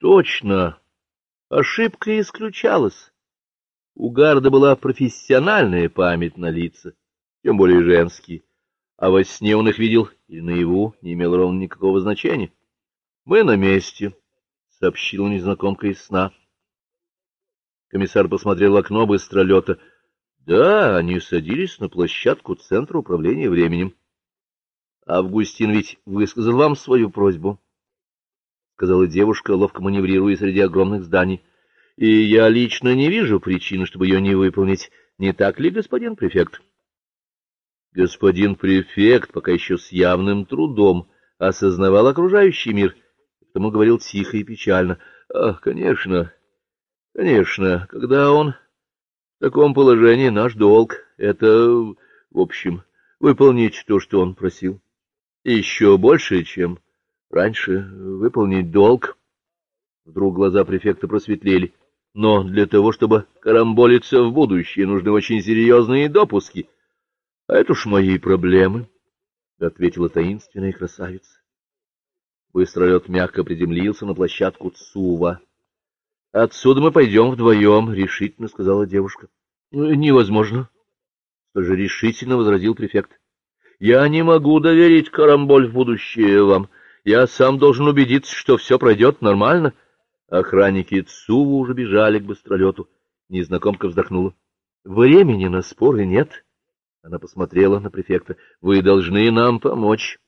Точно. Ошибка исключалась. У Гарда была профессиональная память на лица, тем более женские, а во сне он их видел или наяву не имело ровно никакого значения. «Мы на месте», — сообщила незнакомка из сна. Комиссар посмотрел в окно быстролета. Да, они садились на площадку Центра управления временем. Августин ведь высказал вам свою просьбу, — сказала девушка, ловко маневрируя среди огромных зданий. — И я лично не вижу причины, чтобы ее не выполнить. Не так ли, господин префект? Господин префект пока еще с явным трудом осознавал окружающий мир, потому говорил тихо и печально. — Ах, конечно, конечно, когда он в таком положении, наш долг — это, в общем, выполнить то, что он просил. Еще больше, чем раньше, выполнить долг. Вдруг глаза префекта просветлели. Но для того, чтобы карамболиться в будущее, нужны очень серьезные допуски. — А это уж мои проблемы, — ответила таинственная красавица. Быстролет мягко приземлился на площадку Цува. — Отсюда мы пойдем вдвоем, — решительно сказала девушка. — Невозможно. — Тоже решительно возразил префект. Я не могу доверить карамболь в будущее вам. Я сам должен убедиться, что все пройдет нормально. Охранники Цува уже бежали к быстролету. Незнакомка вздохнула. Времени на споры нет. Она посмотрела на префекта. Вы должны нам помочь.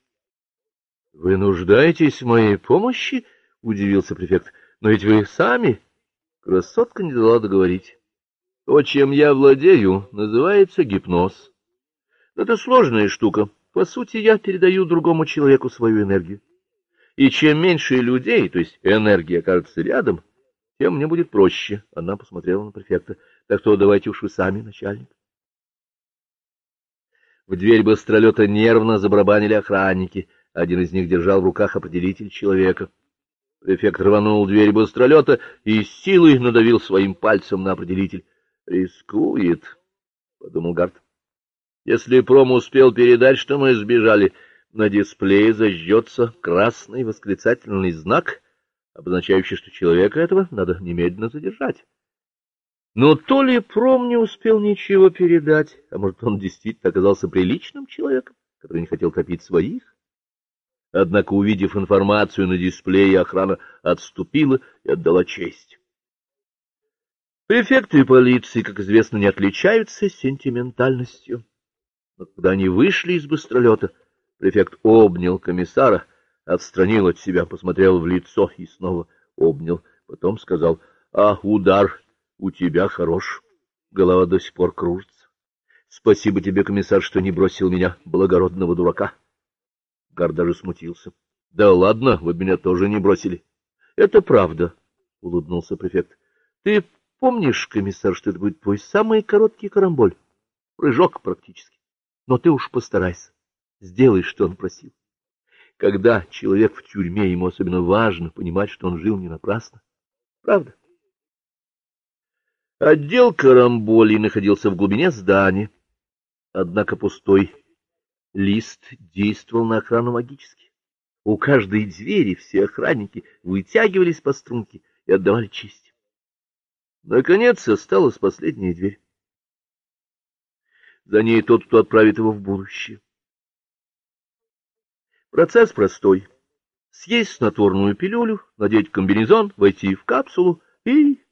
— Вы нуждаетесь в моей помощи? — удивился префект. — Но ведь вы сами... Красотка не дала договорить. То, чем я владею, называется гипноз. Это сложная штука. По сути, я передаю другому человеку свою энергию. И чем меньше людей, то есть энергия, окажется рядом, тем мне будет проще. Она посмотрела на префекта. Так что давайте уж вы сами, начальник. В дверь быстролета нервно забарабанили охранники. Один из них держал в руках определитель человека. Префект рванул дверь быстролета и с силой надавил своим пальцем на определитель. «Рискует», — подумал Гарт. Если Пром успел передать, что мы сбежали, на дисплее зажжется красный восклицательный знак, обозначающий, что человека этого надо немедленно задержать. Но то ли Пром не успел ничего передать, а может, он действительно оказался приличным человеком, который не хотел топить своих. Однако, увидев информацию на дисплее, охрана отступила и отдала честь. Префекты полиции, как известно, не отличаются сентиментальностью. Но когда они вышли из быстролета, префект обнял комиссара, отстранил от себя, посмотрел в лицо и снова обнял. Потом сказал, — А удар у тебя хорош, голова до сих пор кружится. Спасибо тебе, комиссар, что не бросил меня, благородного дурака. Гар даже смутился. — Да ладно, вы меня тоже не бросили. — Это правда, — улыбнулся префект. — Ты помнишь, комиссар, что это будет твой самый короткий карамболь? Прыжок практически. Но ты уж постарайся, сделай, что он просил. Когда человек в тюрьме, ему особенно важно понимать, что он жил не напрасно. Правда? Отдел карамболей находился в глубине здания, однако пустой лист действовал на охрану магически. У каждой двери все охранники вытягивались по струнке и отдавали честь. Наконец осталась последняя дверь за ней тот, кто отправит его в будущее. Процесс простой. Съесть снотворную пилюлю, надеть комбинезон, войти в капсулу и